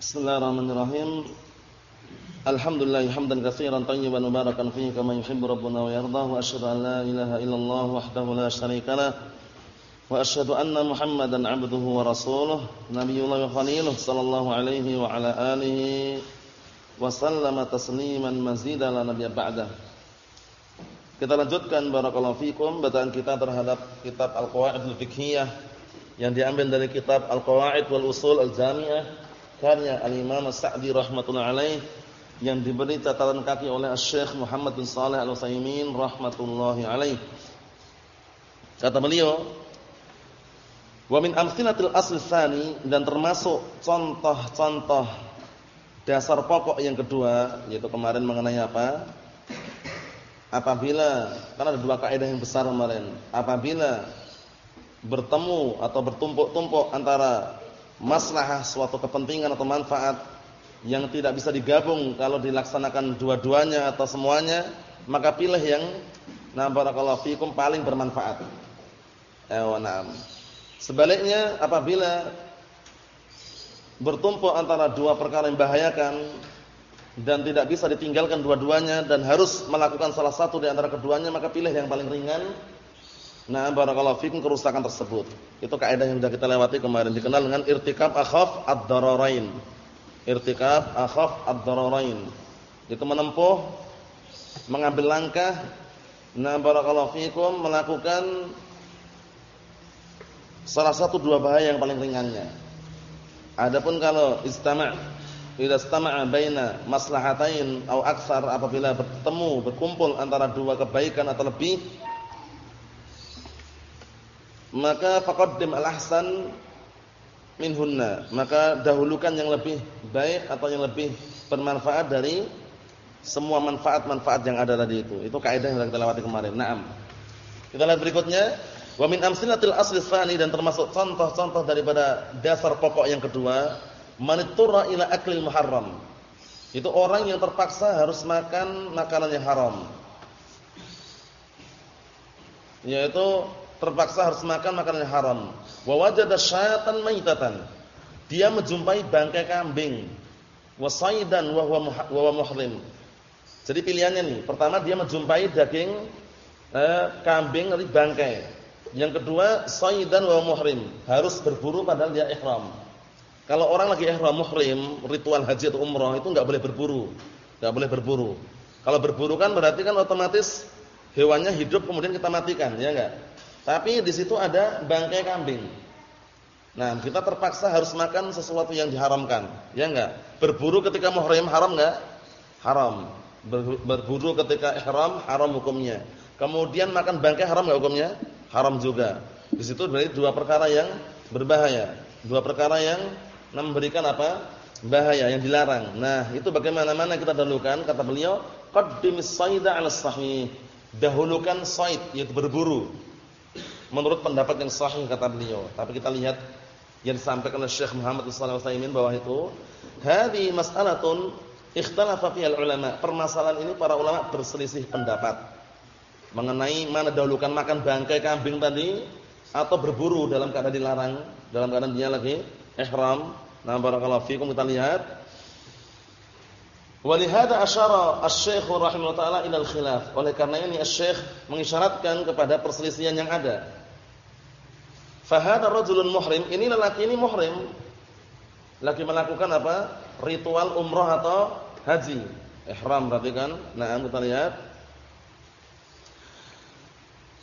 Bismillahirrahmanirrahim. Alhamdulillah hamdan katsiran tayyiban mubarakan fihi kama yuhibbu rabbuna wa yarda wa asyhadu an la ilaha illallah wahdahu la syarikalah wa asyhadu anna Muhammadan 'abduhu wa rasuluh nabiyullah wa khaliluh sallallahu alaihi wa ala alihi wa sallama tasliman mazida la nabiyya ba'da. Kita lanjutkan barakallahu fikum bacaan kita terhadap kitab Al-Qawaidul Fiqhiyah yang diambil dari kitab Al-Qawaid wal Usul Al-Jami'ah karya Al-Imam Sa'di rahmatullah alaih yang diberi catatan kaki oleh Syekh Muhammad bin Saleh Al-Utsaimin rahmatullahi alaih. Kata beliau, "Wa min amsalatil asl tsani" dan termasuk contoh-contoh dasar pokok yang kedua yaitu kemarin mengenai apa? Apabila kan ada dua kaidah yang besar kemarin. Apabila bertemu atau bertumpuk-tumpuk antara maslahah suatu kepentingan atau manfaat yang tidak bisa digabung kalau dilaksanakan dua-duanya atau semuanya, maka pilih yang na barakallahu fikum paling bermanfaat. Na'am. Sebaliknya apabila bertumpuk antara dua perkara yang membahayakan dan tidak bisa ditinggalkan dua-duanya dan harus melakukan salah satu di antara keduanya, maka pilih yang paling ringan Nah, barakallahu fikum kerusakan tersebut. Itu kaidah yang sudah kita lewati kemarin dikenal dengan irtikab akhaf ad-dararain. Irtikab akhaf ad-dararain. Itu menempuh mengambil langkah nah barakallahu fikum melakukan salah satu dua bahaya yang paling ringannya. Adapun kalau istama' idza istama'a baina maslahatain atau aksar apabila bertemu berkumpul antara dua kebaikan atau lebih maka faqaddim al-ahsan minhunna. Maka dahulukan yang lebih baik atau yang lebih bermanfaat dari semua manfaat-manfaat yang ada tadi itu. Itu kaidah yang kita lewati kemarin. Na'am. Kita lihat berikutnya. Wa min amsilatil asli tsani dan termasuk contoh-contoh daripada dasar pokok yang kedua maniturra ila aklil muharram. Itu orang yang terpaksa harus makan makanan yang haram. Yaitu terpaksa harus makan makanan yang haram. Wa wajada syaitan maitatan. Dia menjumpai bangkai kambing. Wa saidan wa huwa muhrim. Jadi pilihannya nih, pertama dia menjumpai daging eh, kambing dari bangkai. Yang kedua, saidan wa muhrim, harus berburu padahal dia ihram. Kalau orang lagi ihram muhrim, ritual haji atau umrah itu enggak boleh berburu. Enggak boleh berburu. Kalau berburu kan berarti kan otomatis hewannya hidup kemudian kita matikan, ya enggak? Tapi di situ ada bangkai kambing. Nah, kita terpaksa harus makan sesuatu yang diharamkan. Ya enggak? Berburu ketika muhrim haram enggak? Haram. Berburu ketika ihram haram hukumnya. Kemudian makan bangkai haram enggak hukumnya? Haram juga. Di situ berarti dua perkara yang berbahaya. Dua perkara yang memberikan apa? Bahaya yang dilarang. Nah, itu bagaimana mana kita dahulukan kata beliau, qaddimis sayda 'ala sahih. Dahulukan said yaitu berburu menurut pendapat yang sahih kata beliau. Tapi kita lihat yang disampaikan oleh Syekh Muhammad sallallahu alaihi wasallam bahwa itu hadhi mas'alatun ikhtalafa fiha ulama. Permasalahan ini para ulama berselisih pendapat mengenai mana dahulukan makan bangkai kambing tadi atau berburu dalam keadaan dilarang, dalam keadaan dia lagi ihram. Nah, barakallahu fikum kita lihat Walihada asyara asy-syekh rahimahullah taala ila al-khilaf. Oleh karena ini asy-syekh mengisyaratkan kepada perselisihan yang ada. Fahada rajulun muhrim, ini lelaki ini muhrim. Lagi melakukan apa? Ritual umrah atau haji. Ihram berarti kan? Nah, kita lihat.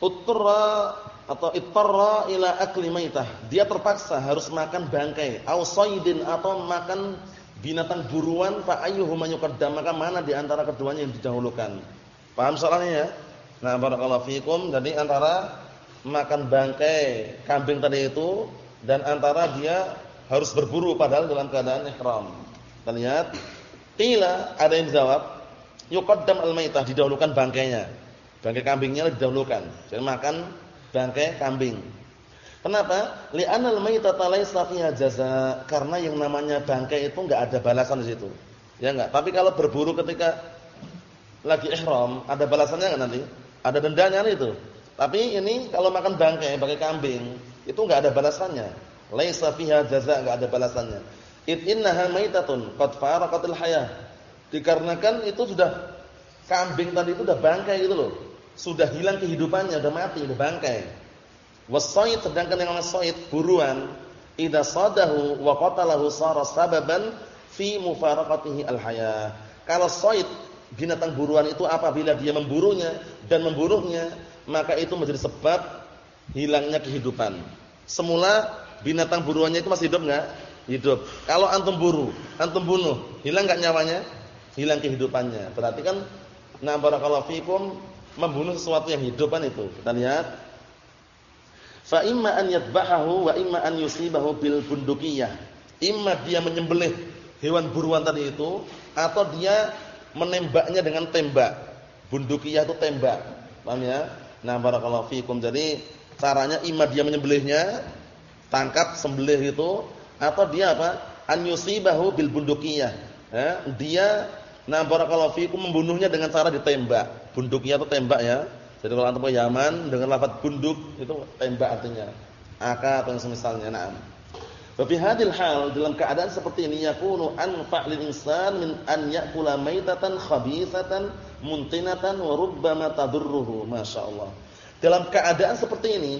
Uttra atau ittarra ila akli maitah. Dia terpaksa harus makan bangkai, au saydin atau makan binatang buruan fa ayyuhuma yuqaddam maka mana di antara keduanya yang didahulukan. Paham soalnya ya? Nah, barakallahu fikum. Jadi antara makan bangkai kambing tadi itu dan antara dia harus berburu padahal dalam keadaan ihram. Kita lihat, qila ada yang jawab, yuqaddam al-maitah didahulukan bangkainya. Bangkai kambingnya didahulukan. Jadi makan bangkai kambing. Kenapa? Li'anal maitata laisa fiha jaza. Karena yang namanya bangkai itu enggak ada balasan di situ. Ya enggak? Tapi kalau berburu ketika lagi ihram, ada balasannya enggak nanti? Ada dendanya itu. Tapi ini kalau makan bangkai, bangkai kambing, itu enggak ada balasannya. Laisa fiha jaza, enggak ada balasannya. It innaha maitatun qad faraqatil hayah. Dikarenakan itu sudah kambing tadi itu sudah bangkai gitu loh. Sudah hilang kehidupannya, sudah mati, sudah bangkai. Wasaid sedangkan yang wasaid buruan idza sadahu wa qatalahu sara sababan fi mufaraqatihi al-hayah. Kalau said binatang buruan itu apabila dia memburunya dan membunuhnya, maka itu menjadi sebab hilangnya kehidupan. Semula binatang buruannya itu masih hidup enggak? Hidup. Kalau antum buru, antum bunuh, hilang enggak nyawanya? Hilang kehidupannya. Berarti kan na barakallahu fikum membunuh sesuatu yang hidup kan itu. Kita lihat. Fa imma an yadbahahu wa imma an yusibahu bil bundukiyah. Imma dia menyembelih hewan buruan tadi itu atau dia menembaknya dengan tembak. Bundukiyah itu tembak. Paham ya? Nah, barakallahu fikum. Jadi caranya imma dia menyembelihnya, tangkap sembelih itu atau dia apa? An yusibahu bil bundukiyah. Eh, dia nah barakallahu fikum membunuhnya dengan cara ditembak. Bundukiyah itu tembak ya. Jadi kalau antum ke Yaman dengan lafaz bunduk itu tembak artinya. Aka atau semisalnya. Naam. Wa fi hadhil hal dalam keadaan seperti ini yakunu anfa' lil insan min an ya'kula maitatan khabithatan muntinatan wa rubbama tadurruhu. Masyaallah. Dalam keadaan seperti ini,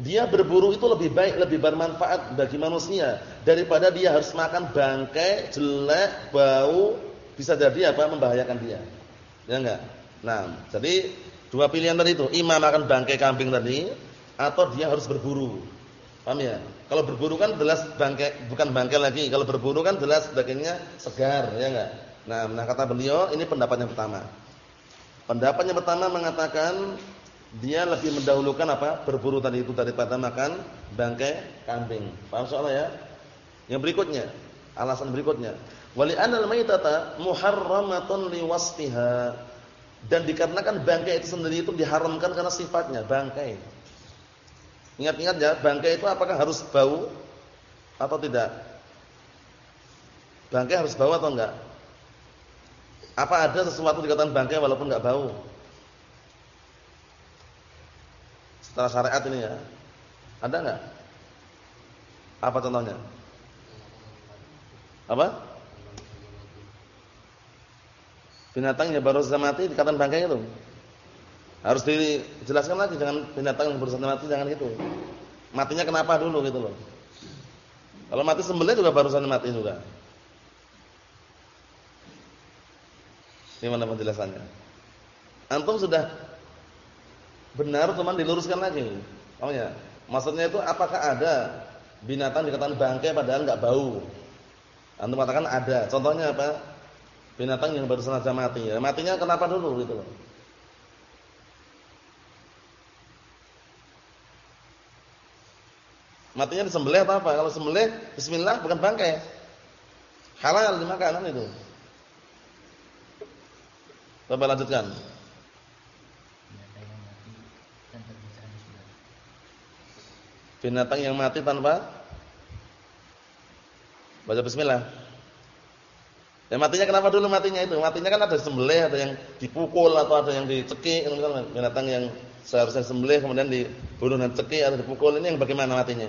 dia berburu itu lebih baik, lebih bermanfaat bagi manusia daripada dia harus makan bangkai jelek, bau, bisa jadi apa membahayakan dia. Ya enggak? Nah, jadi dua pilihan tadi itu, imam makan bangkai kambing tadi atau dia harus berburu. Paham ya? Kalau berburu kan jelas bangkai bukan bangkai lagi. Kalau berburu kan jelas dagingnya segar, ya enggak? Nah, nah kata beliau ini pendapat yang pertama. Pendapat yang pertama mengatakan dia lebih mendahulukan apa? Berburu tadi itu daripada makan bangkai kambing. Paham soalnya ya? Yang berikutnya, alasan berikutnya, wali anal maitata muharramatun liwasfiha. Dan dikarenakan bangkai itu sendiri itu diharamkan karena sifatnya bangkai. Ingat-ingat ya, bangkai itu apakah harus bau atau tidak? Bangkai harus bau atau enggak? Apa ada sesuatu dikatakan bangkai walaupun enggak bau? Setelah syariat ini ya. Ada enggak? Apa contohnya? Apa? Binatang yang baru mati dikatakan bangkai itu. Harus dijelaskan lagi jangan binatang yang baru saja mati jangan itu. Matinya kenapa dulu gitu loh. Kalau mati sembelih juga baru saja mati juga. Gimana penjelasannya? Antum sudah benar teman diluruskan lagi. Paham Maksudnya itu apakah ada binatang dikatakan bangkai padahal enggak bau? Antum katakan ada. Contohnya apa? Binatang yang baru saja mati. Ya, matinya kenapa dulu gitu loh. Matinya disembelih atau apa? Kalau sembelih bismillah bukan bangkai. Halal dimakan kan itu. Coba lanjutkan. Binatang yang mati tanpa baca bismillah. Ya matinya kenapa dulu matinya itu? Matinya kan ada sembelih, ada yang dipukul atau ada yang dicekik, binatang yang seharusnya sembelih kemudian dibunuh dan cekik atau dipukul ini yang bagaimana matinya?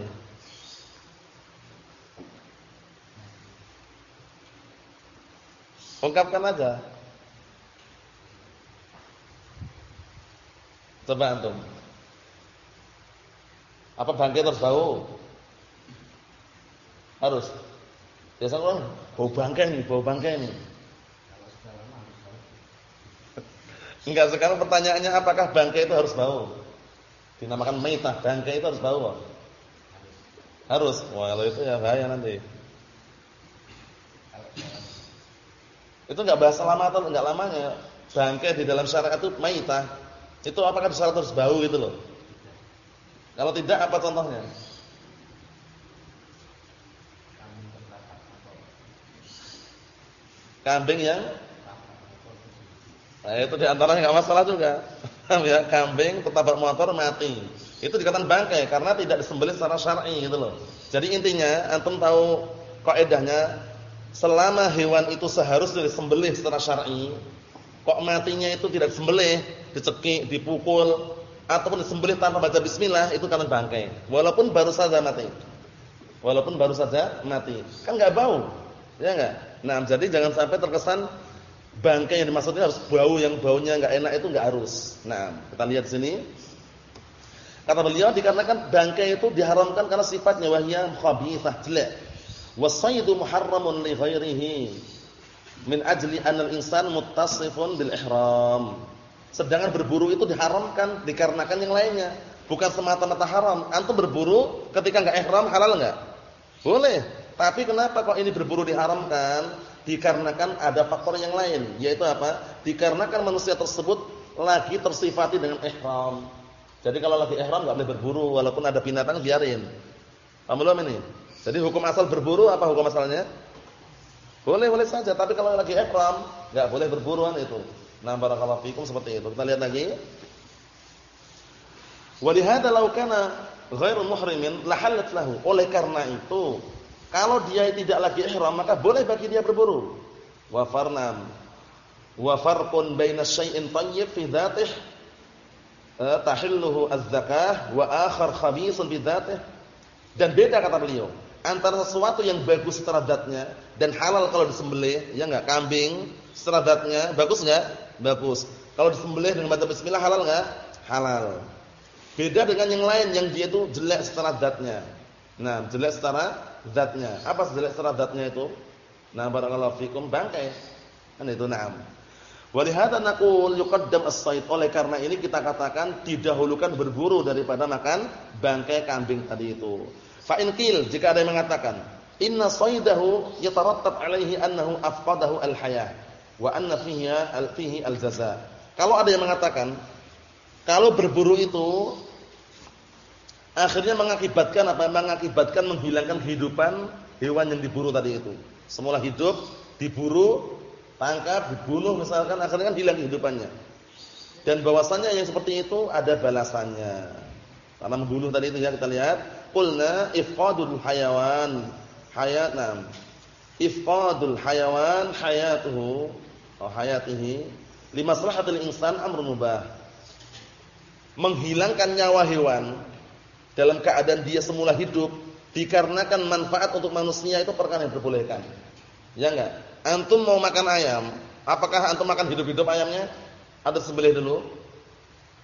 Ungkapkan aja. Coba antum. Apa bangkai terus bau? Harus. Biasa orang bau bangkai nih, bau bangkai nih. Enggak sekarang pertanyaannya apakah bangkai itu harus bau? Dinamakan maitah, bangkai itu harus bau. Harus. Wah, kalau itu ya bahaya nanti. Itu enggak bahasa lama atau enggak lamanya. Bangkai di dalam syariat itu maitah. Itu apakah syarat harus bau gitu loh? Kalau tidak apa contohnya? Kambing yang Nah, itu di antaranya nggak masalah juga. ya, kambing tertabrak motor mati. Itu dikatakan bangkai karena tidak disembelih secara syar'i gitu loh. Jadi intinya antum tahu kaidahnya selama hewan itu seharusnya disembelih secara syar'i, kok matinya itu tidak disembelih, dicekik, dipukul ataupun disembelih tanpa baca bismillah itu karena bangkai. Walaupun baru saja mati. walaupun baru saja mati. Kan enggak bau. Ya enggak? Nah, jadi jangan sampai terkesan bangkai yang dimaksudnya harus bau yang baunya enggak enak itu enggak harus. Nah, kita lihat di sini. Kata beliau dikarenakan bangkai itu diharamkan karena sifatnya wahya khabithah jelek. Wasaidu muharramun li ghairihi min ajli anna al-insan muttasifun bil ihram. Sedangkan berburu itu diharamkan dikarenakan yang lainnya, bukan semata-mata haram. Antum berburu ketika enggak ihram halal enggak? Boleh. Tapi kenapa kok ini berburu diharamkan? Dikarenakan ada faktor yang lain, yaitu apa? Dikarenakan manusia tersebut lagi tersifati dengan ihram. Jadi kalau lagi ihram enggak boleh berburu walaupun ada binatang biarin. Paham belum ini? Jadi hukum asal berburu apa hukum asalnya? Boleh-boleh saja, tapi kalau lagi ihram enggak boleh berburuan itu. Nah, barakallahu fikum seperti itu. Kita lihat lagi. Walihada law kana ghairu muhrimin lahallat lahu. Oleh karena itu, kalau dia tidak lagi ihram maka boleh bagi dia berburu. Wa farnam wa farqun baina syai'in thayyib fi dhatihi Eh, tahilluhu az-zakah wa akhar khabisun bidzatih. Dan beda kata beliau antara sesuatu yang bagus secara zatnya dan halal kalau disembelih, ya enggak? Kambing secara zatnya bagus enggak? Bagus. Kalau disembelih dengan baca bismillah halal enggak? Halal. Beda dengan yang lain yang dia itu jelek secara zatnya. Nah, jelek secara zatnya. Apa secara zatnya itu? Nah, barakallahu fikum bangkai. Kan itu na'am. Walihada naqul yuqaddam as-sayd. Oleh karena ini kita katakan didahulukan berburu daripada makan bangkai kambing tadi itu. Fa jika ada yang mengatakan inna saydahu yatarattab alaihi annahu afqadahu al-hayah wa anna fihi al-fihi al-jaza. Kalau ada yang mengatakan kalau berburu itu akhirnya mengakibatkan apa? Mengakibatkan menghilangkan kehidupan hewan yang diburu tadi itu. Semula hidup diburu tangkap, dibunuh misalkan akhirnya kan hilang kehidupannya. Dan bahwasannya yang seperti itu ada balasannya. Karena membunuh tadi itu ya kita lihat, qulna ifqadul hayawan hayatna. Ifqadul hayawan hayatuhu atau hayatihi limaslahatil insan amrun mubah. Menghilangkan nyawa hewan dalam keadaan dia semula hidup dikarenakan manfaat untuk manusia itu perkara yang diperbolehkan. Ya enggak? Antum mau makan ayam, apakah antum makan hidup-hidup ayamnya? Atau sembelih dulu?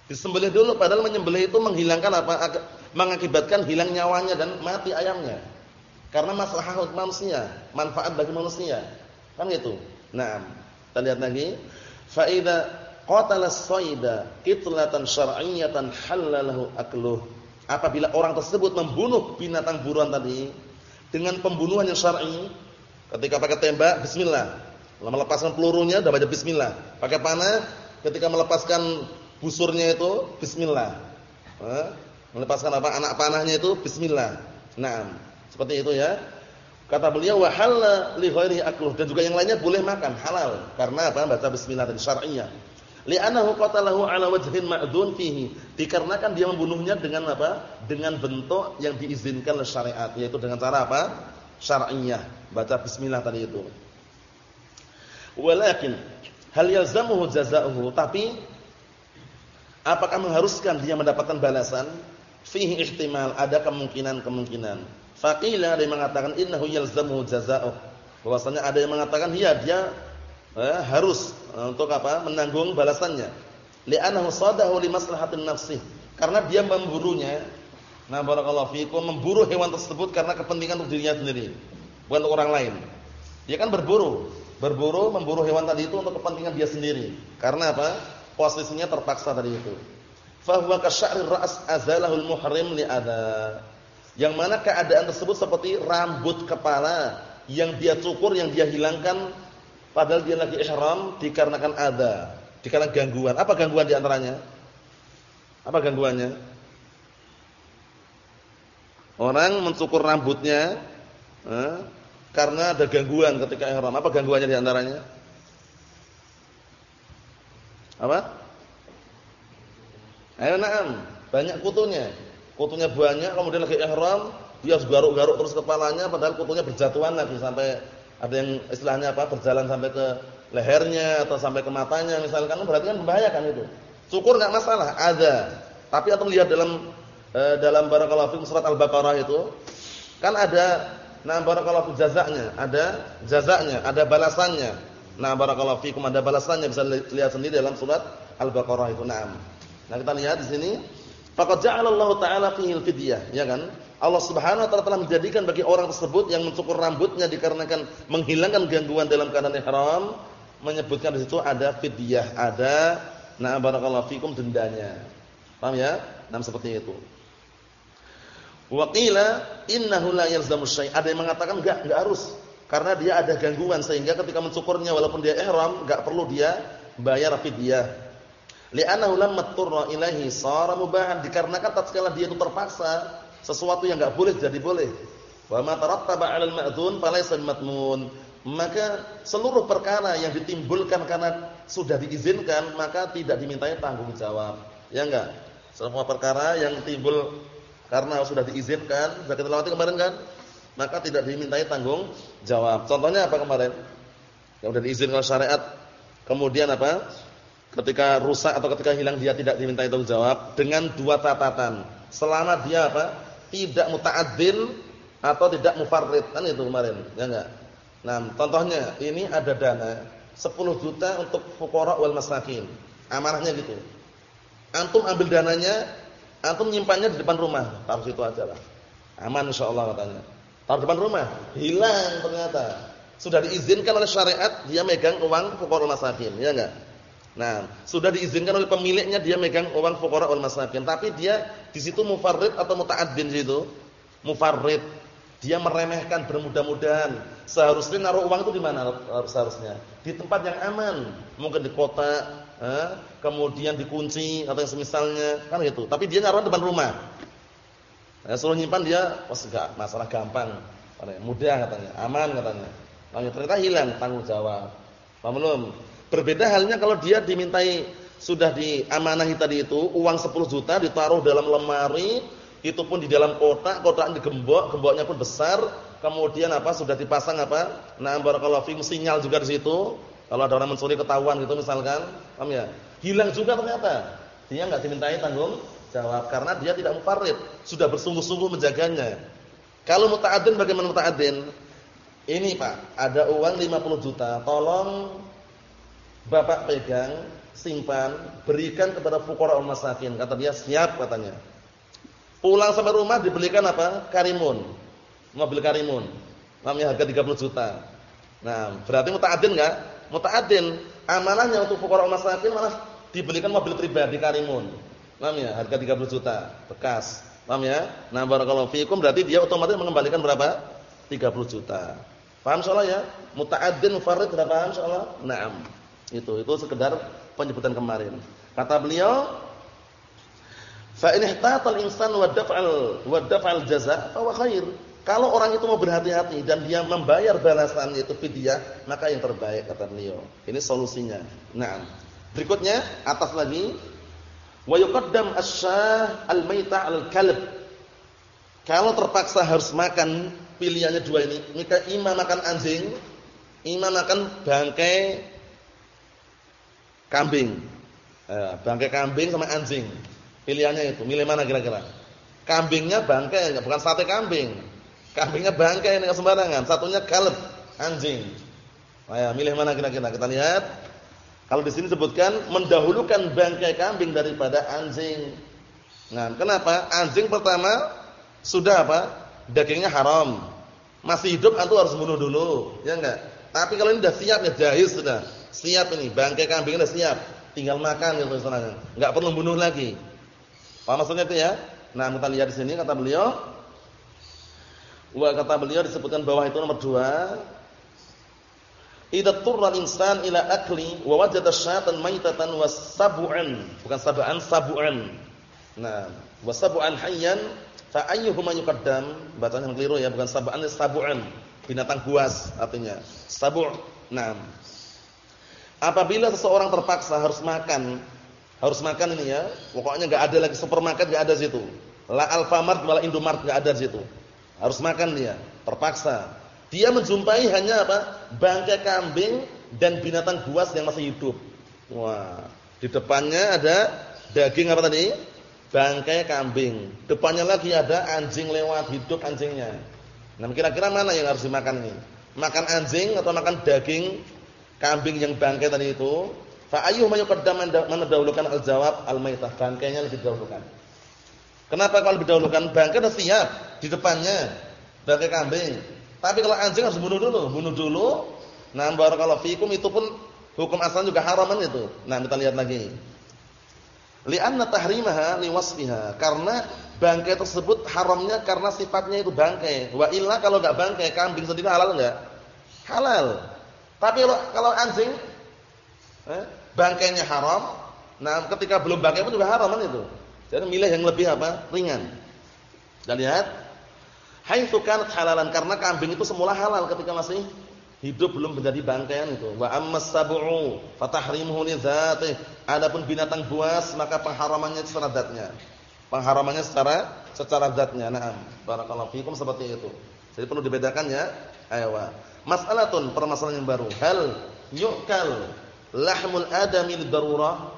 Disembelih dulu padahal menyembelih itu menghilangkan apa? Mengakibatkan hilang nyawanya dan mati ayamnya. Karena masalah untuk manusia, manfaat bagi manusia. Kan gitu. Nah, kita lihat lagi. Fa idza qatala as-sayda qitlatan syar'iyyatan halalahu akluh. Apabila orang tersebut membunuh binatang buruan tadi dengan pembunuhan yang syar'i, Ketika pakai tembak, bismillah. Melepaskan pelurunya udah baca bismillah. Pakai panah, ketika melepaskan busurnya itu bismillah. melepaskan apa? Anak panahnya itu bismillah. Nah, seperti itu ya. Kata beliau wa halal li dan juga yang lainnya boleh makan halal karena apa? Baca bismillah dan syar'iyyah. Li'annahu qatalahu ala wajhin ma'dun fihi. Dikarenakan dia membunuhnya dengan apa? Dengan bentuk yang diizinkan oleh syariat, yaitu dengan cara apa? Syar'iyyah. Baca bismillah tadi itu. Walakin hal yalzamuhu jazaohu, tapi apakah mengharuskan dia mendapatkan balasan? Fihi ihtimal, ada kemungkinan-kemungkinan. Faqila ada yang mengatakan innahu yalzamuhu jazaoh. Bahwasanya ada yang mengatakan iya dia eh, harus untuk apa? menanggung balasannya. Li'annahu sadahu li maslahatin nafsih. Karena dia memburunya. Nah, barakallahu fiikum memburu hewan tersebut karena kepentingan untuk dirinya sendiri bukan untuk orang lain. Dia kan berburu, berburu memburu hewan tadi itu untuk kepentingan dia sendiri. Karena apa? Posisinya terpaksa tadi itu. Fa huwa kasya'ri ra's azalahul muhrim li'adha. Yang mana keadaan tersebut seperti rambut kepala yang dia cukur, yang dia hilangkan padahal dia lagi ihram dikarenakan ada, dikarenakan gangguan. Apa gangguan di antaranya? Apa gangguannya? Orang mencukur rambutnya eh, karena ada gangguan ketika ihram. Apa gangguannya di antaranya? Apa? Ayo na'am, banyak kutunya. Kutunya banyak, kemudian lagi ihram, dia harus garuk-garuk terus kepalanya padahal kutunya berjatuhan lagi sampai ada yang istilahnya apa? berjalan sampai ke lehernya atau sampai ke matanya misalkan berarti kan membahayakan itu. Cukur enggak masalah, ada. Tapi atau lihat dalam eh, dalam barakallahu fikum surat Al-Baqarah itu Kan ada nah barakallahu jazaknya, ada jazaknya, ada balasannya. Nah barakallahu fikum ada balasannya bisa lihat sendiri dalam surat Al-Baqarah itu. Naam. Nah kita lihat di sini faqad ja'alallahu ta'ala fihi al-fidyah, ya kan? Allah Subhanahu wa taala telah menjadikan bagi orang tersebut yang mencukur rambutnya dikarenakan menghilangkan gangguan dalam keadaan ihram, menyebutkan di situ ada fidyah, ada nah barakallahu fikum dendanya. Paham ya? Nah seperti itu. Wa qila innahu la yalzamu syai'. Ada yang mengatakan enggak, enggak harus. Karena dia ada gangguan sehingga ketika mencukurnya walaupun dia ihram, enggak perlu dia bayar fidyah. Li'annahu lam turra ilaihi sara mubahan dikarenakan tatkala dia itu terpaksa sesuatu yang enggak boleh jadi boleh. Wa ma tarattaba 'alal ma'dzun falaysa matmun. Maka seluruh perkara yang ditimbulkan karena sudah diizinkan maka tidak dimintai tanggung jawab. Ya enggak? Semua perkara yang timbul karena sudah diizinkan, sudah kita lewati kemarin kan? Maka tidak dimintai tanggung jawab. Contohnya apa kemarin? Yang sudah diizinkan syariat. Kemudian apa? Ketika rusak atau ketika hilang dia tidak dimintai tanggung jawab dengan dua catatan. Selama dia apa? Tidak muta'addin atau tidak mufarrid. Kan itu kemarin. Ya enggak? Nah contohnya ini ada dana 10 juta untuk fuqara wal masakin. Amanahnya gitu. Antum ambil dananya antum nyimpannya di depan rumah. Taruh situ aja lah. Aman insyaallah katanya. Taruh depan rumah. Hilang ternyata. Sudah diizinkan oleh syariat dia megang uang fuqara wal masakin. Ya enggak? Nah, sudah diizinkan oleh pemiliknya dia megang uang fuqara wal masakin, tapi dia di situ mufarrid atau muta'addin situ. Mufarrid. Dia meremehkan bermudah-mudahan. Seharusnya naruh uang itu di mana seharusnya? Di tempat yang aman. Mungkin di kota, eh, kemudian dikunci atau yang semisalnya, kan gitu. Tapi dia naruh depan rumah. Nah, suruh nyimpan dia, pas enggak, masalah gampang. Mudah katanya, aman katanya. Lalu ternyata hilang tanggung jawab. Paham belum? Berbeda halnya kalau dia dimintai sudah diamanahi tadi itu uang 10 juta ditaruh dalam lemari, itu pun di dalam kotak, kotak digembok, gemboknya pun besar, kemudian apa sudah dipasang apa? Nah, barakallahu fikum sinyal juga di situ. Kalau ada orang mencuri ketahuan gitu misalkan, paham ya? Hilang juga ternyata. Dia enggak dimintai tanggung jawab karena dia tidak mufarrid, sudah bersungguh-sungguh menjaganya. Kalau muta'addin bagaimana muta'addin? Ini Pak, ada uang 50 juta, tolong Bapak pegang, simpan, berikan kepada fuqara masakin. Kata dia, siap katanya. Pulang sampai rumah dibelikan apa? Karimun. Mobil karimun. Namanya harga 30 juta. Nah, berarti muta'adin enggak? Muta'adin. Amanahnya untuk fuqara masakin malah dibelikan mobil pribadi karimun. Namanya harga 30 juta, bekas. Paham ya? Nah, barakallahu fiikum berarti dia otomatis mengembalikan berapa? 30 juta. Paham insyaallah ya? Muta'addin mufarrid berapa insyaallah? Naam. Itu itu sekedar penyebutan kemarin. Kata beliau, fa in ihtatal insan wa daf'al wa daf'al jaza fa khair. Kalau orang itu mau berhati-hati dan dia membayar balasan itu fidyah, maka yang terbaik kata beliau. Ini solusinya. Nah, berikutnya atas lagi wa yuqaddam asy-syah al-maita al-kalb. Kalau terpaksa harus makan pilihannya dua ini, maka imam makan anjing, imam makan bangkai kambing. Eh, bangkai kambing sama anjing. Pilihannya itu, milih mana kira-kira? Kambingnya bangkai, bukan sate kambing. Kambingnya bangkai ini sembarangan. Satunya kalb, anjing. Nah, ya, milih mana kira-kira? Kita lihat. Kalau di sini sebutkan mendahulukan bangkai kambing daripada anjing. Nah, kenapa? Anjing pertama sudah apa? Dagingnya haram. Masih hidup antum harus bunuh dulu, ya enggak? Tapi kalau ini sudah siap ya jahis sudah. Siap ini, bangkai kambing sudah siap. Tinggal makan gitu istilahnya. Enggak perlu bunuh lagi. Apa maksudnya itu ya? Nah, kita lihat di sini kata beliau wa kata beliau disebutkan bawah itu nomor 2 Idza turra insan ila akli wa wajada syatan maitatan wa bukan sab'an, sab'an. Nah, wa sab'an hayyan fa ayyuhuma yuqaddam? Bacaan yang keliru ya, bukan sab'an, sab'an. Binatang buas artinya. Sabu'. Nah, Apabila seseorang terpaksa harus makan, harus makan ini ya, pokoknya enggak ada lagi supermarket enggak ada situ. La Alfamart wala Indomart enggak ada situ. Harus makan dia, terpaksa. Dia menjumpai hanya apa? Bangkai kambing dan binatang buas yang masih hidup. Wah, di depannya ada daging apa tadi? Bangkai kambing. Depannya lagi ada anjing lewat hidup anjingnya. Nah, kira-kira mana yang harus dimakan ini? Makan anjing atau makan daging kambing yang bangkai tadi itu? Fa ayyuhuma yuqaddam mana dahulukan al-jawab al-maitah. Bangkainya lebih dahulukan. Kenapa kalau didahulukan? Bangkai sudah siap di depannya. Bangkai kambing. Tapi kalau anjing harus bunuh dulu, bunuh dulu. Nah, barakallahu fikum itu pun hukum asal juga haraman itu. Nah, kita lihat lagi. Li'anna tahrimaha liwasfiha. Karena bangkai tersebut haramnya karena sifatnya itu bangkai. Wa illa kalau enggak bangkai, kambing sendiri halal enggak? Halal. Tapi kalau kalau anjing eh, bangkainya haram. Nah, ketika belum bangkai pun juga haram kan itu. Jadi milih yang lebih apa? ringan. Dan lihat, haitsu kanat halalan karena kambing itu semula halal ketika masih hidup belum menjadi bangkaian itu. Wa ammas sab'u fatahrimuhu li dzatih. Adapun binatang buas maka pengharamannya secara zatnya. Pengharamannya secara secara zatnya. Naam. Barakallahu fikum seperti itu. Jadi perlu dibedakan ya. Ayo. Mas'alatun permasalahan yang baru. Hal yu'kal lahmul adami darurah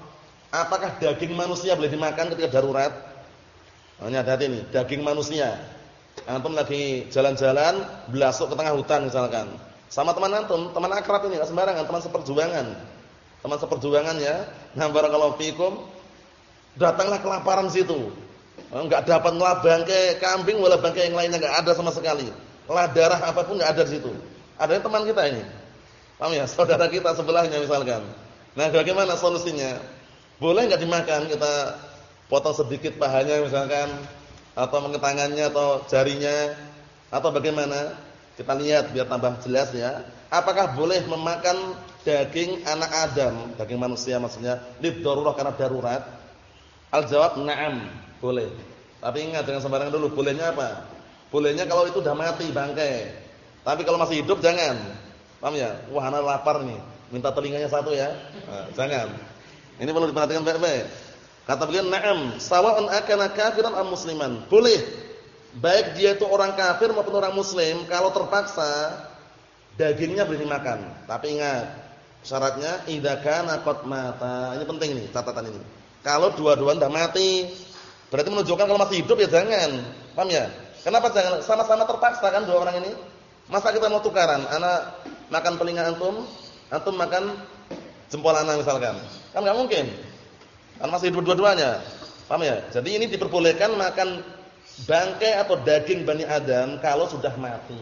apakah daging manusia boleh dimakan ketika darurat? Hati ini. Daging manusia. Antum lagi jalan-jalan belasuk ke tengah hutan misalkan. Sama teman antum teman akrab ini enggak sembarangan teman seperjuangan. Teman seperjuangan ya. Nah barakallahu fikum. Datanglah kelaparan situ. Enggak dapat ngelap bangkai kambing wala bangkai yang lainnya enggak ada sama sekali. Lah darah apa pun enggak ada di situ adanya teman kita ini Paham ya? Saudara kita sebelahnya misalkan. Nah, bagaimana solusinya? Boleh enggak dimakan kita potong sedikit pahanya misalkan atau tangannya atau jarinya atau bagaimana? Kita lihat biar tambah jelas ya. Apakah boleh memakan daging anak Adam, daging manusia maksudnya, darurat karena darurat? Al-jawab na'am, boleh. Tapi ingat jangan sembarangan dulu, bolehnya apa? Bolehnya kalau itu udah mati bangkai. Tapi kalau masih hidup jangan. Paham ya? Wah, anak lapar nih. Minta telinganya satu ya. Nah, jangan. Ini perlu diperhatikan baik-baik. Kata beliau, "Na'am, sawa'un akana kafiran am musliman." Boleh. Baik dia itu orang kafir maupun orang muslim, kalau terpaksa dagingnya boleh dimakan. Tapi ingat, syaratnya idza kana qad mata. Ini penting nih catatan ini. Kalau dua-duanya sudah mati, berarti menunjukkan kalau masih hidup ya jangan. Paham ya? Kenapa jangan? Sama-sama terpaksa kan dua orang ini? Masa kita mau tukaran? Anak makan telinga antum, antum makan jempol anak misalkan. Kan enggak mungkin. Kan masih hidup dua-duanya. Paham ya? Jadi ini diperbolehkan makan bangkai atau daging Bani Adam kalau sudah mati.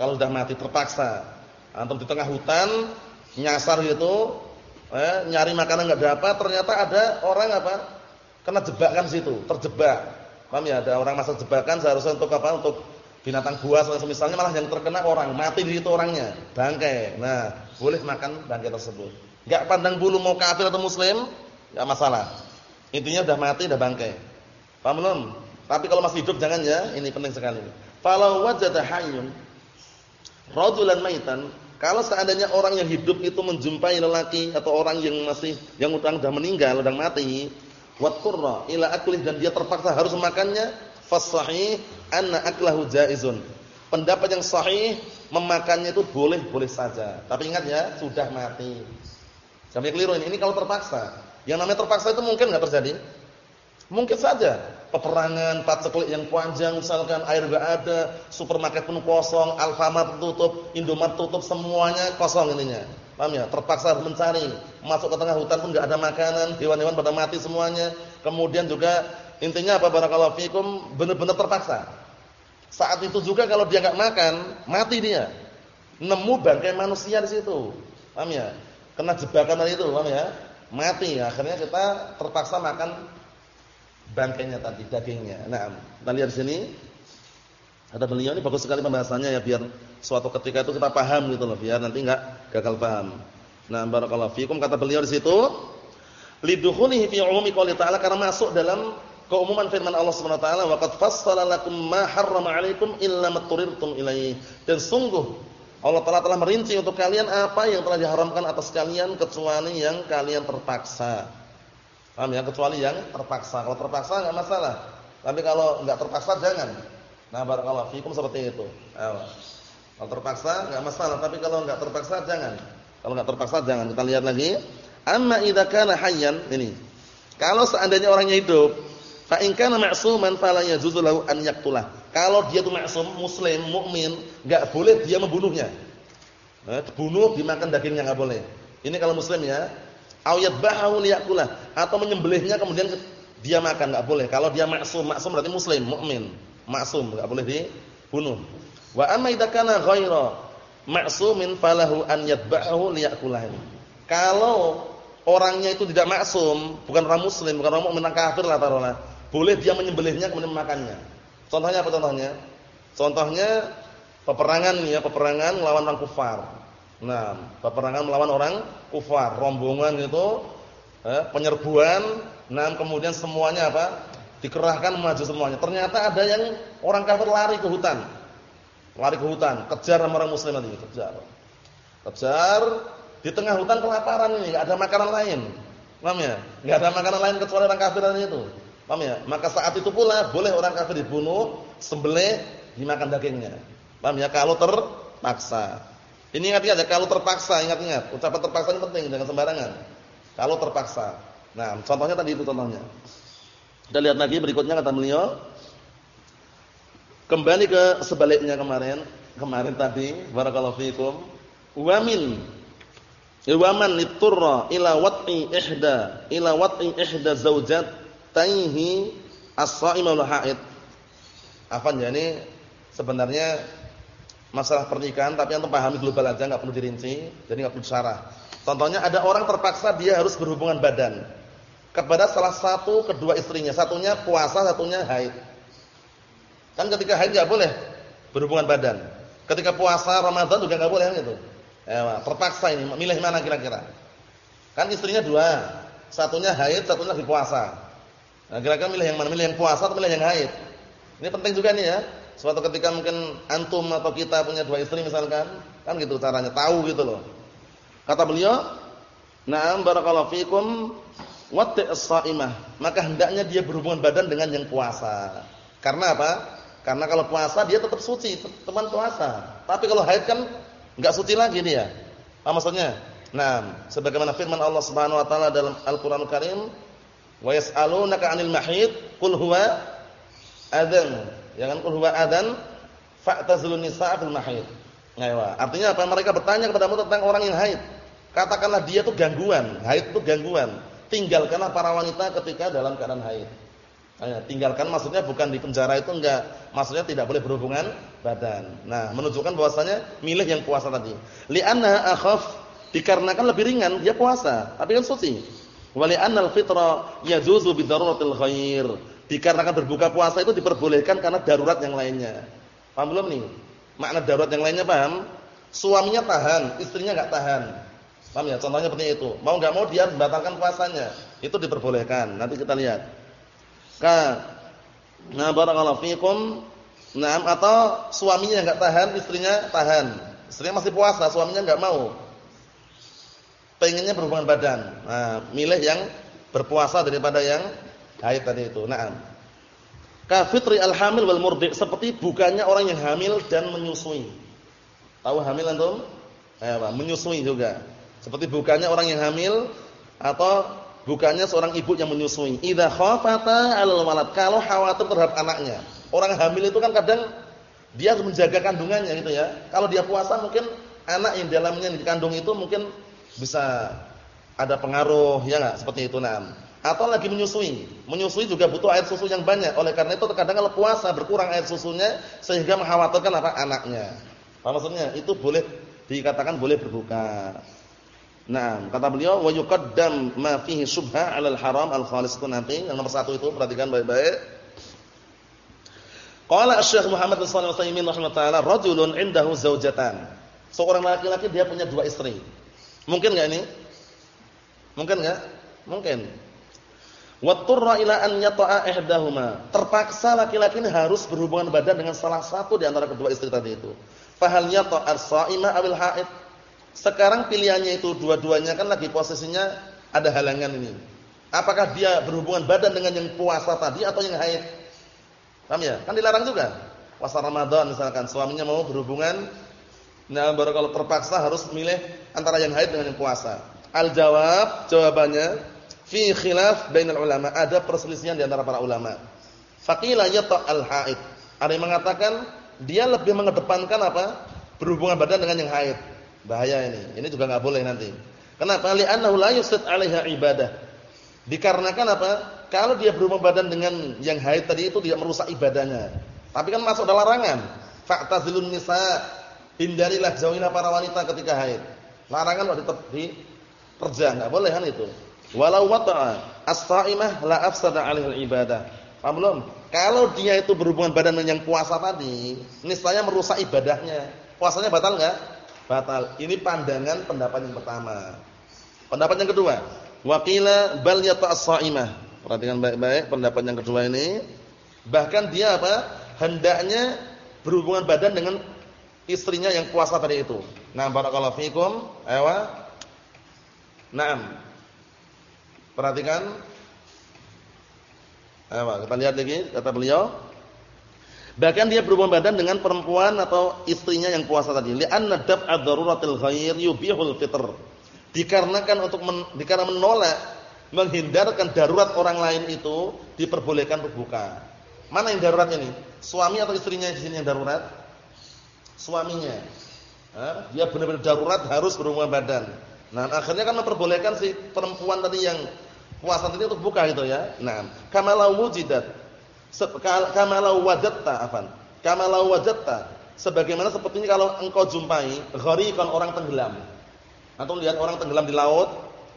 Kalau sudah mati terpaksa. Antum di tengah hutan nyasar gitu, eh, nyari makanan enggak dapat, ternyata ada orang apa? Kena jebakan situ, terjebak. Paham ya? Ada orang masuk jebakan seharusnya untuk apa? Untuk binatang buas misalnya malah yang terkena orang, mati di situ orangnya, bangkai. Nah, boleh makan bangkai tersebut. Enggak pandang bulu mau kafir atau muslim, enggak masalah. Intinya udah mati, udah bangkai. Paham belum? Tapi kalau masih hidup jangan ya, ini penting sekali. Falau wajada hayyun rajulan maitan, kalau seandainya orang yang hidup itu menjumpai lelaki atau orang yang masih yang udah udah meninggal, udah mati, wat qurra ila aklih dan dia terpaksa harus memakannya, fasahih anna aklahu jaizun. Pendapat yang sahih memakannya itu boleh-boleh saja. Tapi ingat ya, sudah mati. Sampai keliru ini. Ini kalau terpaksa. Yang namanya terpaksa itu mungkin enggak terjadi? Mungkin saja. Peperangan, paceklik yang panjang, misalkan air enggak ada, supermarket pun kosong, Alfamart tutup, Indomaret tutup, semuanya kosong ininya. Paham ya? Terpaksa harus mencari. Masuk ke tengah hutan pun enggak ada makanan, hewan-hewan pada mati semuanya. Kemudian juga Intinya apa barakallahu fikum benar-benar terpaksa. Saat itu juga kalau dia enggak makan, mati dia. Nemu bangkai manusia di situ. Paham ya? Kena jebakan tadi itu, paham ya? Mati. Akhirnya kita terpaksa makan bangkainya tadi, dagingnya. Nah, kita lihat di sini. Ada beliau ini bagus sekali pembahasannya ya biar suatu ketika itu kita paham gitu loh, biar nanti enggak gagal paham. Nah, barakallahu fikum kata beliau di situ, lidukhunihi fi umumi karena masuk dalam keumuman firman Allah Subhanahu wa taala wa qad fassala lakum ma harrama 'alaikum illa matturirtum ilaihi dan sungguh Allah taala telah merinci untuk kalian apa yang telah diharamkan atas kalian kecuali yang kalian terpaksa. Paham ya? Kecuali yang terpaksa. Kalau terpaksa enggak masalah. Tapi kalau enggak terpaksa jangan. Nah, barakallahu fikum seperti itu. Kalau terpaksa enggak masalah, tapi kalau enggak terpaksa jangan. Kalau enggak terpaksa jangan. Kita lihat lagi. Amma idza kana hayyan ini. Kalau seandainya orangnya hidup, Fa in kana ma'suman fala yajuzu lahu an yaqtulah. Kalau dia itu maksum, muslim, mukmin, enggak boleh dia membunuhnya. Nah, dibunuh, dimakan dagingnya enggak boleh. Ini kalau muslim ya. Au yadbahu liyakulah atau menyembelihnya kemudian dia makan enggak boleh. Kalau dia maksum, maksum berarti muslim, mukmin, maksum enggak boleh dibunuh. Wa amma idza kana ghaira ma'sumin falahu an yadbahu liyakulah. Kalau orangnya itu tidak maksum, bukan orang muslim, bukan orang mukmin, kafir lah taruhlah. Boleh dia menyembelihnya kemudian memakannya. Contohnya apa contohnya? Contohnya peperangan ya, peperangan melawan orang kufar. Nah, peperangan melawan orang kufar, rombongan itu eh, penyerbuan, nah kemudian semuanya apa? dikerahkan maju semuanya. Ternyata ada yang orang kafir lari ke hutan. Lari ke hutan, kejar sama orang muslim tadi, kejar. Kejar di tengah hutan kelaparan ini, enggak ada makanan lain. Paham ya? Enggak ada makanan lain kecuali orang kafir tadi itu. Paham ya? Maka saat itu pula boleh orang kafir dibunuh, sembelih, dimakan dagingnya. Paham ya? Kalau terpaksa. Ini ingat-ingat ya, kalau terpaksa, ingat-ingat. Ucapan terpaksa ini penting, jangan sembarangan. Kalau terpaksa. Nah, contohnya tadi itu contohnya. Kita lihat lagi berikutnya kata beliau. Kembali ke sebaliknya kemarin. Kemarin tadi, barakallahu fikum. Wamin. Waman liturra ila wat'i ihda, ila wat'i ihda zaujat taihi as-sa'imul haid. Afan ya ini sebenarnya masalah pernikahan tapi yang pahami global aja nggak perlu dirinci, jadi nggak perlu syarah. Contohnya ada orang terpaksa dia harus berhubungan badan kepada salah satu kedua istrinya, satunya puasa, satunya haid. Kan ketika haid nggak boleh berhubungan badan. Ketika puasa Ramadan juga nggak boleh gitu. Eh, terpaksa ini, milih mana kira-kira? Kan istrinya dua, satunya haid, satunya lagi puasa. Nah, kira-kira milih yang mana? Milih yang puasa atau milih yang haid? Ini penting juga nih ya. Suatu ketika mungkin antum atau kita punya dua istri misalkan, kan gitu caranya, tahu gitu loh. Kata beliau, "Na'am barakallahu fikum wati' as-sha'imah." Maka hendaknya dia berhubungan badan dengan yang puasa. Karena apa? Karena kalau puasa dia tetap suci, teman puasa. Tapi kalau haid kan enggak suci lagi dia. Apa maksudnya? Nah, sebagaimana firman Allah Subhanahu wa taala dalam Al-Qur'anul Karim, "Wa yas'alunaka 'anil mahid, qul huwa adzan." Ya kan kul huwa adzan fa'tazilun nisaa fil mahid. Nah, artinya apa? Mereka bertanya kepadamu tentang orang yang haid. Katakanlah dia itu gangguan, haid itu gangguan. Tinggalkanlah para wanita ketika dalam keadaan haid. Nah, tinggalkan maksudnya bukan di penjara itu enggak, maksudnya tidak boleh berhubungan badan. Nah, menunjukkan bahwasanya milih yang puasa tadi. Li'anna akhaf dikarenakan lebih ringan dia puasa, tapi kan suci. Wa li'anna al-fitra yajuzu bi daruratil ghair Dikarenakan berbuka puasa itu diperbolehkan karena darurat yang lainnya. Paham belum nih? Makna darurat yang lainnya paham? Suaminya tahan, istrinya enggak tahan. Paham ya? Contohnya seperti itu. Mau enggak mau dia membatalkan puasanya. Itu diperbolehkan. Nanti kita lihat. Ka Nah, barakallahu fikum. Nah, atau suaminya enggak tahan, istrinya tahan. Istrinya masih puasa, suaminya enggak mau. Pengennya berhubungan badan. Nah, milih yang berpuasa daripada yang haid tadi itu. Naam. Ka fitri al-hamil wal murdi seperti bukannya orang yang hamil dan menyusui. Tahu hamil antum? Eh? Menyusui juga. Seperti bukannya orang yang hamil atau bukannya seorang ibu yang menyusui. Idza khafata 'alal walad, kalau khawatir terhadap anaknya. Orang hamil itu kan kadang dia harus menjaga kandungannya gitu ya. Kalau dia puasa mungkin anak yang dalamnya dikandung itu mungkin bisa ada pengaruh ya enggak seperti itu nah atau lagi menyusui. Menyusui juga butuh air susu yang banyak. Oleh karena itu terkadang kalau puasa berkurang air susunya sehingga mengkhawatirkan apa anaknya. Apa maksudnya? Itu boleh dikatakan boleh berbuka. Nah, kata beliau wa yuqaddam ma fihi subha 'alal haram al-khalis itu nanti yang nomor satu itu perhatikan baik-baik. Qala Asy-Syaikh Muhammad bin Shalih Al-Utsaimin rahimahullah rajulun indahu zaujatan. Seorang laki-laki dia punya dua istri. Mungkin enggak ini? Mungkin enggak? Mungkin. Watturra ila an yata'a ihdahuma. Terpaksa laki-laki ini harus berhubungan badan dengan salah satu di antara kedua istri tadi itu. Fahal yata'a as-sa'ima awil haid? Sekarang pilihannya itu dua-duanya kan lagi posisinya ada halangan ini. Apakah dia berhubungan badan dengan yang puasa tadi atau yang haid? Paham ya? Kan dilarang juga. Puasa Ramadan misalkan suaminya mau berhubungan nah baru kalau terpaksa harus memilih antara yang haid dengan yang puasa. Al jawab, jawabannya fi khilaf bainal ulama, ada perselisihan di antara para ulama. Faqila yata al haid. Ada yang mengatakan dia lebih mengedepankan apa? Berhubungan badan dengan yang haid. Bahaya ini. Ini juga nggak boleh nanti. Kenapa? Li'annahu la yusid 'alaiha ibadah. Dikarenakan apa? Kalau dia berhubungan badan dengan yang haid tadi itu tidak merusak ibadahnya. Tapi kan masuk dalam larangan. Fa'tazilun nisa. Hindarilah jauhilah para wanita ketika haid. Larangan tetap di kerja, enggak boleh kan itu. Walau wata'a as-sha'imah la afsada ibadah. Paham? Kalau dia itu berhubungan badan dengan yang puasa tadi, niscaya merusak ibadahnya. Puasanya batal enggak? Batal. Ini pandangan pendapat yang pertama. Pendapat yang kedua, waqila bal yata'as-sha'imah. Perhatikan baik-baik pendapat yang kedua ini. Bahkan dia apa? Hendaknya berhubungan badan dengan istrinya yang puasa tadi itu. Nah, barakallahu fikum. Ewa. Naam. Perhatikan. Ayo, kita lihat lagi kata beliau. Bahkan dia berhubungan badan dengan perempuan atau istrinya yang puasa tadi. Li'anna dab'a daruratil ghair yubihul fitr. Dikarenakan untuk men, dikarenakan menolak menghindarkan darurat orang lain itu diperbolehkan berbuka. Mana yang darurat ini? Suami atau istrinya di sini yang darurat? Suaminya. Dia benar-benar darurat harus berhubungan badan. Nah, akhirnya kan memperbolehkan si perempuan tadi yang puasa tadi untuk buka gitu ya. Nah, kamalau wujidat. Kamalau wajadta afan. Kamalau wajadta. Sebagaimana seperti ini kalau engkau jumpai ghariqan orang tenggelam. Atau lihat orang tenggelam di laut,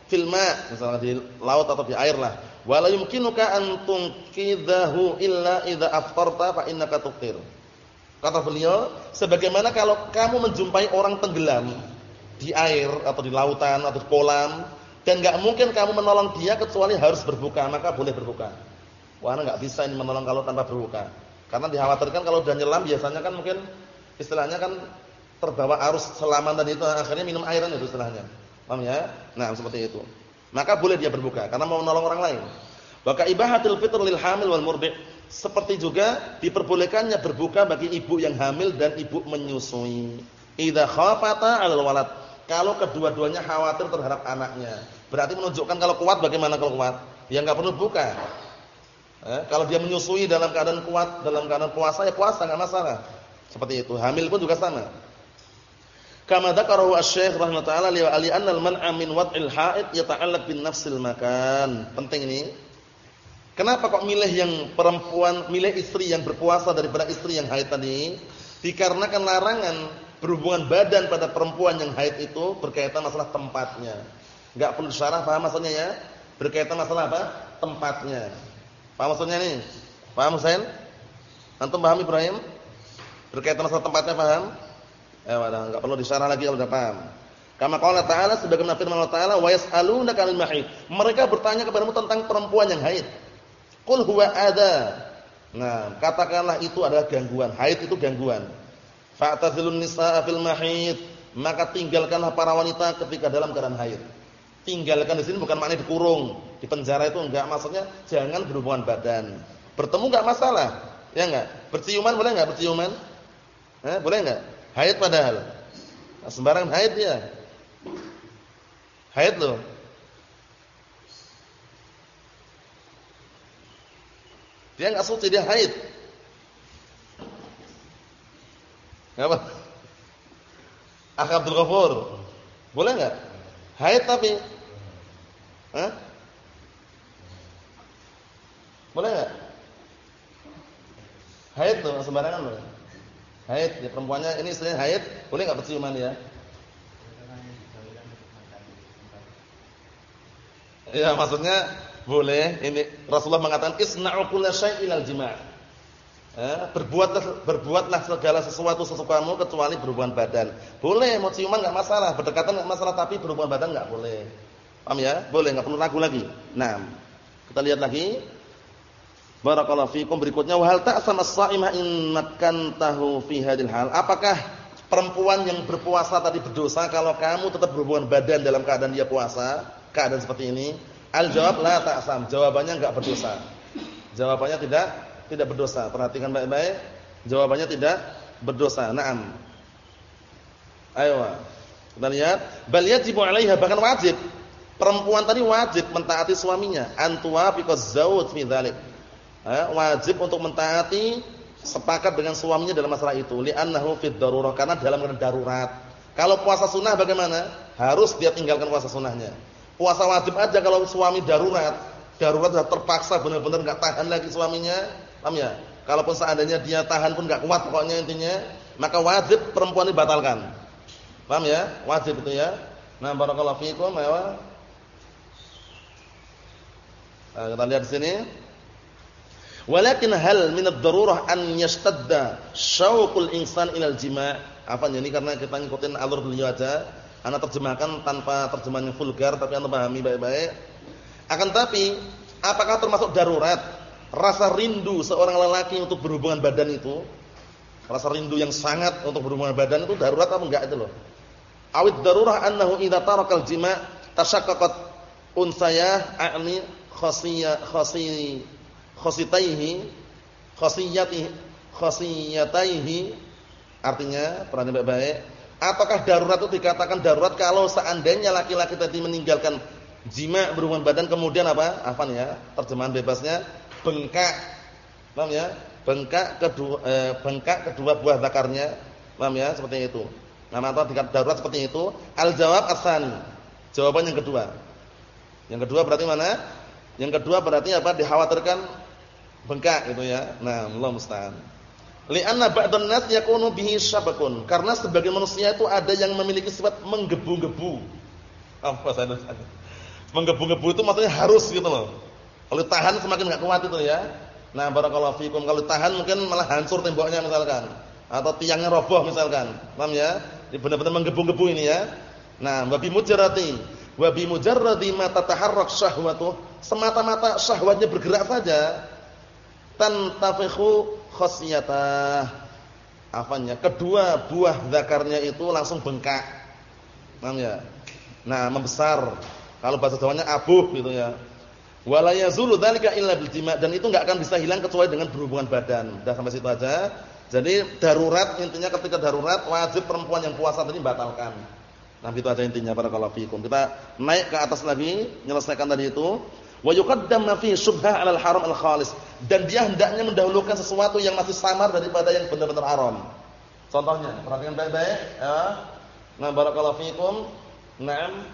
filma, misalnya di laut atau di air lah. Wala yumkinuka an tunqidhahu illa idza aftarta fa innaka tuftir. Kata beliau, sebagaimana kalau kamu menjumpai orang tenggelam, di air atau di lautan atau di kolam dan nggak mungkin kamu menolong dia kecuali harus berbuka, maka boleh berbuka. Wah, nggak bisa ini menolong kalau tanpa berbuka. Karena dikhawatirkan kalau udah nyelam biasanya kan mungkin istilahnya kan terbawa arus selaman dan itu akhirnya minum airan itu istilahnya. Paham ya? Nah, seperti itu. Maka boleh dia berbuka karena mau menolong orang lain. Baka ibahatul fitr lil hamil wal murdi. Seperti juga diperbolehkannya berbuka bagi ibu yang hamil dan ibu menyusui. Idza khafata 'alal walad kalau kedua-duanya khawatir terhadap anaknya. Berarti menunjukkan kalau kuat bagaimana kalau kuat? Ya enggak perlu buka. Eh, kalau dia menyusui dalam keadaan kuat, dalam keadaan puasa ya puasa enggak masalah. Seperti itu. Hamil pun juga sama. Kama dzakarahu asy-syekh rahimahullah taala li anna al-man'a min wad'il haid yata'allaq bin nafsil makan. Penting ini. Kenapa kok milih yang perempuan, milih istri yang berpuasa daripada istri yang haid tadi? Dikarenakan larangan berhubungan badan pada perempuan yang haid itu berkaitan masalah tempatnya. Enggak perlu syarah, paham maksudnya ya? Berkaitan masalah apa? Tempatnya. Paham maksudnya nih? Paham Husain? Antum paham Ibrahim? Berkaitan masalah tempatnya paham? Ya, udah enggak perlu disyarah lagi kalau sudah paham. Kama qala ta'ala sebagaimana firman Allah Ta'ala wa yas'alunaka 'anil mahid. Mereka bertanya kepadamu tentang perempuan yang haid. Qul huwa ada. Nah, katakanlah itu adalah gangguan. Haid itu gangguan. Fa'tazilun nisaa fil mahid, maka tinggalkanlah para wanita ketika dalam keadaan haid. Tinggalkan di sini bukan maknanya dikurung, di penjara itu enggak, maksudnya jangan berhubungan badan. Bertemu enggak masalah, ya enggak? Berciuman boleh enggak berciuman? Eh, boleh enggak? Haid padahal. Nah, sembarangan haid dia. Haid loh. Dia enggak suci, dia haid. Apa? Akh Abdul Ghafur. Boleh enggak? Haid tapi. Hah? Boleh enggak? Haid tuh sembarangan loh. Haid, ya perempuannya ini istrinya haid, boleh enggak berciuman ya? Ya maksudnya boleh. Ini Rasulullah mengatakan isna'u kulla syai'in al jima'. Eh, berbuatlah berbuatlah segala sesuatu sesukamu kecuali berhubungan badan. Boleh mau ciuman enggak masalah, berdekatan enggak masalah tapi berhubungan badan enggak boleh. Paham ya? Boleh enggak perlu ragu lagi. Nah, kita lihat lagi. Barakallahu fikum berikutnya wa hal ta'sam as-sha'imah in tahu fi hadil hal. Apakah perempuan yang berpuasa tadi berdosa kalau kamu tetap berhubungan badan dalam keadaan dia puasa, keadaan seperti ini? Al-jawab la ta'sam. Jawabannya enggak berdosa. Jawabannya tidak tidak berdosa. Perhatikan baik-baik. Jawabannya tidak berdosa. Naam. Ayo. Kita lihat, bal yajibu 'alaiha bahkan wajib. Perempuan tadi wajib mentaati suaminya. Antuwa fi zauj fi dzalik. Wajib untuk mentaati sepakat dengan suaminya dalam masalah itu li'annahu fid darurah karena dalam keadaan darurat. Kalau puasa sunnah bagaimana? Harus dia tinggalkan puasa sunnahnya. Puasa wajib aja kalau suami darurat, darurat sudah terpaksa benar-benar enggak tahan lagi suaminya, paham ya? Kalaupun seandainya dia tahan pun enggak kuat pokoknya intinya, maka wajib perempuan dibatalkan. Paham ya? Wajib itu ya. Nah, barakallahu fiikum, ya. Nah, kita lihat di sini. Walakin hal min ad-darurah an yashtadda syauqul insan ilal jima'. Apa ini karena kita ngikutin alur beliau aja. Ana terjemahkan tanpa terjemahan yang vulgar tapi anda pahami baik-baik. Akan tapi, apakah termasuk darurat rasa rindu seorang lelaki untuk berhubungan badan itu? Rasa rindu yang sangat untuk berhubungan badan itu darurat apa enggak itu loh? Awid darurah annahu idza tarakal jima' tashaqqaqat unsayah a'ni khasiyya khasi khositaihi khosiyati khosiyataihi artinya perhatian baik-baik apakah darurat itu dikatakan darurat kalau seandainya laki-laki tadi meninggalkan jima berhubungan badan kemudian apa? Apa ya terjemahan bebasnya bengkak. Paham ya? Bengkak kedua eh, bengkak kedua buah zakarnya. Paham ya? Seperti itu. Nah atau dikatakan darurat seperti itu. Al jawab asani jawaban yang kedua. Yang kedua berarti mana? Yang kedua berarti apa? Dikhawatirkan bengkak gitu ya. Nah, Allah musta'an. Li'anna ba'dhan nas yakunu bihi syabakun. Karena sebagian manusia itu ada yang memiliki sifat menggebu-gebu. Apa saya Menggebu-gebu itu maksudnya harus gitu loh. Kalau tahan semakin enggak kuat itu ya. Nah, barakallahu fikum. Kalau tahan mungkin malah hancur temboknya misalkan atau tiangnya roboh misalkan. Paham ya? Benar-benar menggebu-gebu ini ya. Nah, wa bi mujarrati wa bi mujarradi ma tataharrak syahwatu, semata-mata syahwatnya bergerak saja tantafikhu khosyatah. Apanya? Kedua buah zakarnya itu langsung bengkak. Paham ya? Nah, membesar. Kalau bahasa Jawanya abuh gitu ya. Wala yazulu dzalika illa bil dan itu enggak akan bisa hilang kecuali dengan berhubungan badan. Udah sampai situ aja. Jadi darurat intinya ketika darurat wajib perempuan yang puasa tadi batalkan. Nah, itu aja intinya para fikum. Kita naik ke atas lagi, menyelesaikan tadi itu wa yuqaddam ma fi syubhah 'ala al-haram al-khalis dan dia hendaknya mendahulukan sesuatu yang masih samar daripada yang benar-benar haram. Contohnya, perhatikan baik-baik ya. Nah, barakallahu fikum. Naam.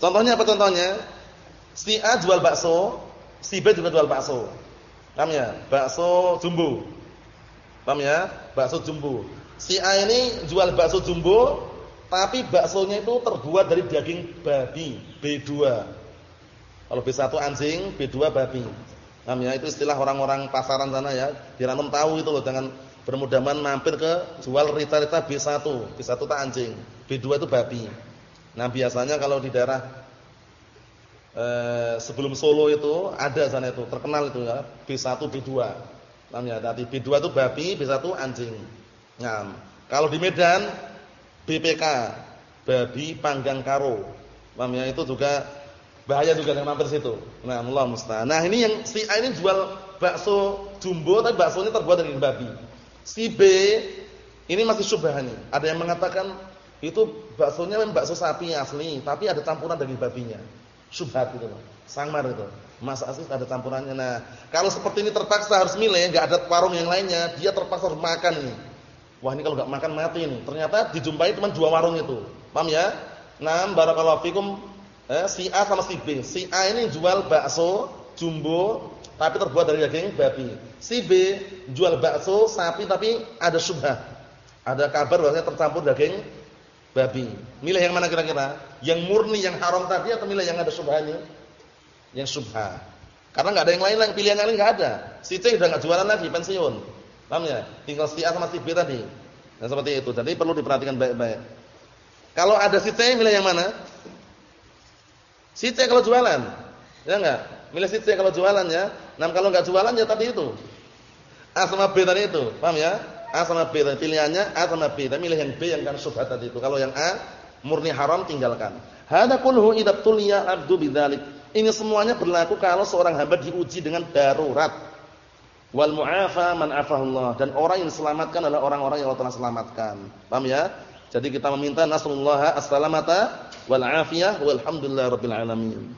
Contohnya apa contohnya? Si A jual bakso, si B juga jual bakso. Paham ya? Bakso jumbo. Paham ya? Bakso jumbo. Si A ini jual bakso jumbo, tapi baksonya itu terbuat dari daging babi, B2. Kalau B1 anjing, B2 babi. Namanya itu istilah orang-orang pasaran sana ya. Biar antum tahu itu loh, jangan bermudahan mampir ke jual rita-rita B1. B1 itu anjing, B2 itu babi. Nah, biasanya kalau di daerah eh, sebelum Solo itu ada sana itu, terkenal itu ya, B1, B2. Namanya tadi B2 itu babi, B1 anjing. Nah, kalau di Medan BPK, babi panggang karo. Paham ya? Itu juga bahaya juga yang mampir situ. Nah, Allah musta'an. Nah, ini yang si A ini jual bakso jumbo tapi baksonya terbuat dari babi. Si B ini masih syubhat nih. Ada yang mengatakan itu baksonya memang bakso sapi asli, tapi ada campuran daging babinya. Syubhat itu loh. Sangmar itu. Masa asli ada campurannya. Nah, kalau seperti ini terpaksa harus milih, enggak ada warung yang lainnya, dia terpaksa harus makan nih. Wah ini kalau nggak makan mati ini. Ternyata dijumpai cuma dua warung itu. Paham ya? Nah, barakallahu fikum eh, si A sama si B. Si A ini jual bakso jumbo tapi terbuat dari daging babi. Si B jual bakso sapi tapi ada syubhat. Ada kabar bahwasanya tercampur daging babi. Milih yang mana kira-kira? Yang murni yang haram tadi atau milih yang ada syubhatnya? Yang syubhat. Karena nggak ada yang lain lagi, pilihan yang lain nggak ada. Si C udah nggak jualan lagi, pensiun. Paham ya? Tinggal si A sama si B tadi. Nah, seperti itu. Jadi perlu diperhatikan baik-baik. Kalau ada si C milih yang mana? Si C kalau jualan. Ya enggak? Milih si C kalau jualan ya. Nah, kalau enggak jualan ya tadi itu. A sama B tadi itu. Paham ya? A sama B tadi pilihannya A sama B. Tapi milih yang B yang kan syubhat tadi itu. Kalau yang A murni haram tinggalkan. Hada kulhu idza tuliya abdu bidzalik. Ini semuanya berlaku kalau seorang hamba diuji dengan darurat. Wal mu'afa man afahullah dan orang yang diselamatkan adalah orang-orang yang Allah telah selamatkan. Paham ya? Jadi kita meminta nasrullah as-salamata wal afiyah walhamdulillah rabbil alamin.